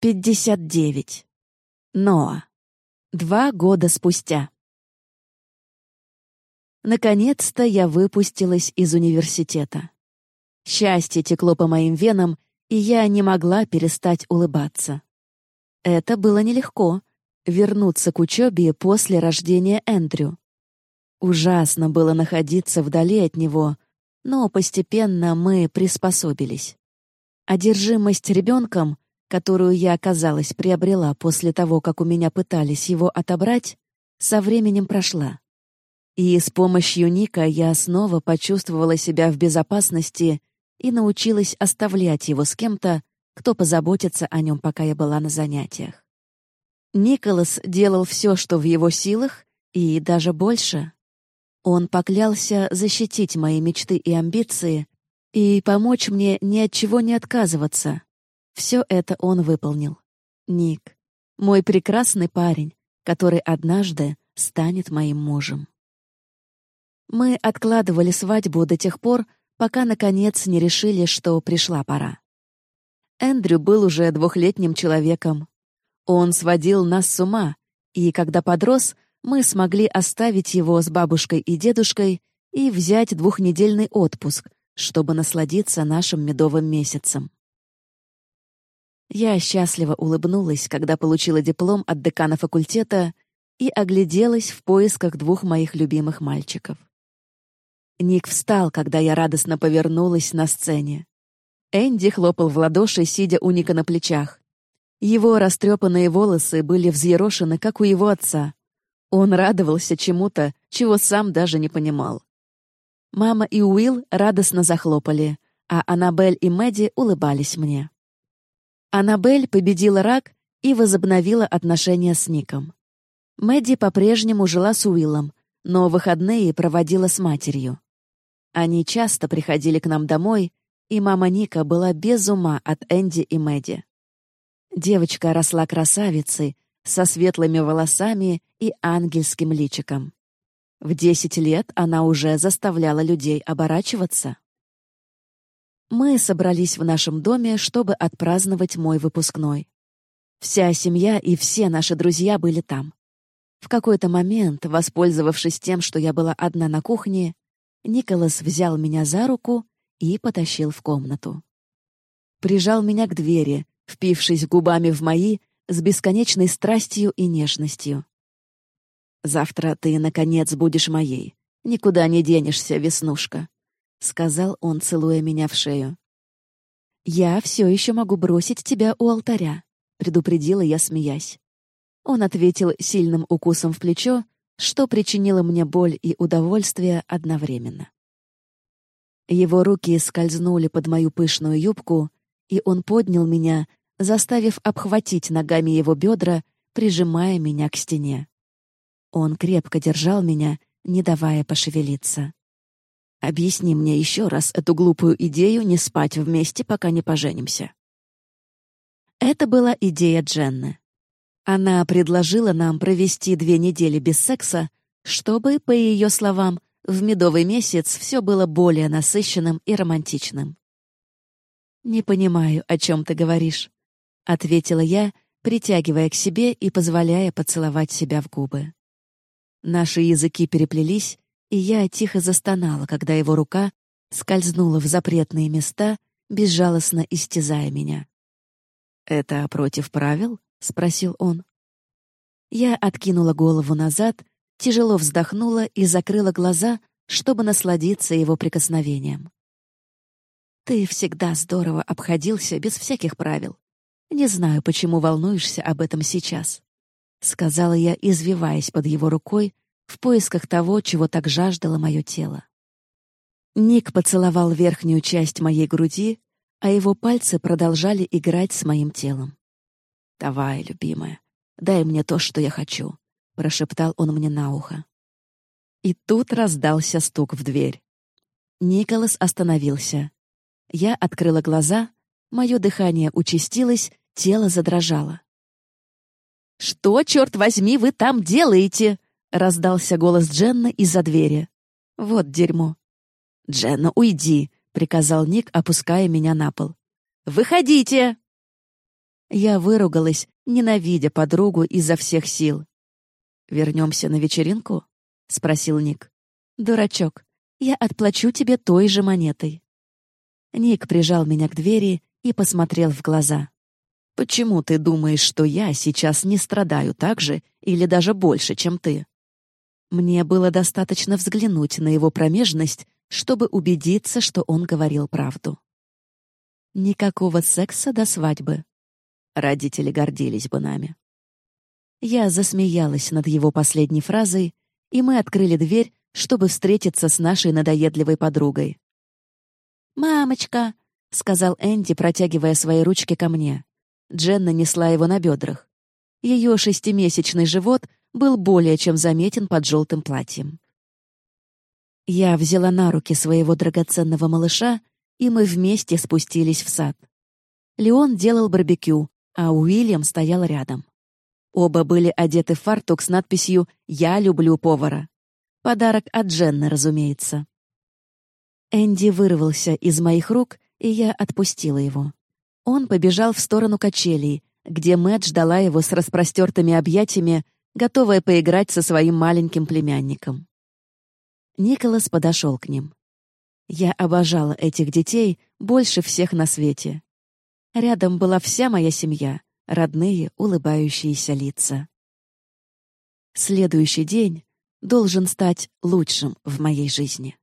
59. Ноа. Два года спустя. Наконец-то я выпустилась из университета. Счастье текло по моим венам, и я не могла перестать улыбаться. Это было нелегко — вернуться к учебе после рождения Эндрю. Ужасно было находиться вдали от него, но постепенно мы приспособились. Одержимость ребенком — которую я, оказалось, приобрела после того, как у меня пытались его отобрать, со временем прошла. И с помощью Ника я снова почувствовала себя в безопасности и научилась оставлять его с кем-то, кто позаботится о нем, пока я была на занятиях. Николас делал все, что в его силах, и даже больше. Он поклялся защитить мои мечты и амбиции и помочь мне ни от чего не отказываться, все это он выполнил. Ник. Мой прекрасный парень, который однажды станет моим мужем. Мы откладывали свадьбу до тех пор, пока, наконец, не решили, что пришла пора. Эндрю был уже двухлетним человеком. Он сводил нас с ума, и когда подрос, мы смогли оставить его с бабушкой и дедушкой и взять двухнедельный отпуск, чтобы насладиться нашим медовым месяцем. Я счастливо улыбнулась, когда получила диплом от декана факультета и огляделась в поисках двух моих любимых мальчиков. Ник встал, когда я радостно повернулась на сцене. Энди хлопал в ладоши, сидя у Ника на плечах. Его растрепанные волосы были взъерошены, как у его отца. Он радовался чему-то, чего сам даже не понимал. Мама и Уилл радостно захлопали, а Аннабель и Мэдди улыбались мне. Аннабель победила рак и возобновила отношения с Ником. Мэдди по-прежнему жила с Уиллом, но выходные проводила с матерью. Они часто приходили к нам домой, и мама Ника была без ума от Энди и Мэдди. Девочка росла красавицей, со светлыми волосами и ангельским личиком. В десять лет она уже заставляла людей оборачиваться. Мы собрались в нашем доме, чтобы отпраздновать мой выпускной. Вся семья и все наши друзья были там. В какой-то момент, воспользовавшись тем, что я была одна на кухне, Николас взял меня за руку и потащил в комнату. Прижал меня к двери, впившись губами в мои с бесконечной страстью и нежностью. «Завтра ты, наконец, будешь моей. Никуда не денешься, Веснушка», — сказал он, целуя меня в шею. «Я все еще могу бросить тебя у алтаря», — предупредила я, смеясь. Он ответил сильным укусом в плечо, что причинило мне боль и удовольствие одновременно. Его руки скользнули под мою пышную юбку, и он поднял меня, заставив обхватить ногами его бедра, прижимая меня к стене. Он крепко держал меня, не давая пошевелиться. Объясни мне еще раз эту глупую идею не спать вместе, пока не поженимся. Это была идея Дженны. Она предложила нам провести две недели без секса, чтобы, по ее словам, в медовый месяц все было более насыщенным и романтичным. «Не понимаю, о чем ты говоришь», — ответила я, притягивая к себе и позволяя поцеловать себя в губы. Наши языки переплелись, и я тихо застонала, когда его рука скользнула в запретные места, безжалостно истязая меня. «Это против правил?» — спросил он. Я откинула голову назад, тяжело вздохнула и закрыла глаза, чтобы насладиться его прикосновением. «Ты всегда здорово обходился без всяких правил. Не знаю, почему волнуешься об этом сейчас», — сказала я, извиваясь под его рукой, в поисках того, чего так жаждало мое тело. Ник поцеловал верхнюю часть моей груди, а его пальцы продолжали играть с моим телом. «Давай, любимая, дай мне то, что я хочу», — прошептал он мне на ухо. И тут раздался стук в дверь. Николас остановился. Я открыла глаза, мое дыхание участилось, тело задрожало. «Что, черт возьми, вы там делаете?» — раздался голос Дженны из-за двери. «Вот дерьмо». «Дженна, уйди», — приказал Ник, опуская меня на пол. «Выходите!» Я выругалась, ненавидя подругу изо всех сил. «Вернемся на вечеринку?» — спросил Ник. «Дурачок, я отплачу тебе той же монетой». Ник прижал меня к двери и посмотрел в глаза. «Почему ты думаешь, что я сейчас не страдаю так же или даже больше, чем ты?» Мне было достаточно взглянуть на его промежность, чтобы убедиться, что он говорил правду. Никакого секса до свадьбы. Родители гордились бы нами. Я засмеялась над его последней фразой, и мы открыли дверь, чтобы встретиться с нашей надоедливой подругой. «Мамочка!» — сказал Энди, протягивая свои ручки ко мне. Дженна несла его на бедрах. Ее шестимесячный живот был более чем заметен под желтым платьем. Я взяла на руки своего драгоценного малыша, и мы вместе спустились в сад. Леон делал барбекю, а Уильям стоял рядом. Оба были одеты в фартук с надписью «Я люблю повара». Подарок от Дженны, разумеется. Энди вырвался из моих рук, и я отпустила его. Он побежал в сторону качелей, где Мэтт ждала его с распростертыми объятиями, готовая поиграть со своим маленьким племянником. Николас подошел к ним. Я обожала этих детей больше всех на свете. Рядом была вся моя семья, родные, улыбающиеся лица. Следующий день должен стать лучшим в моей жизни.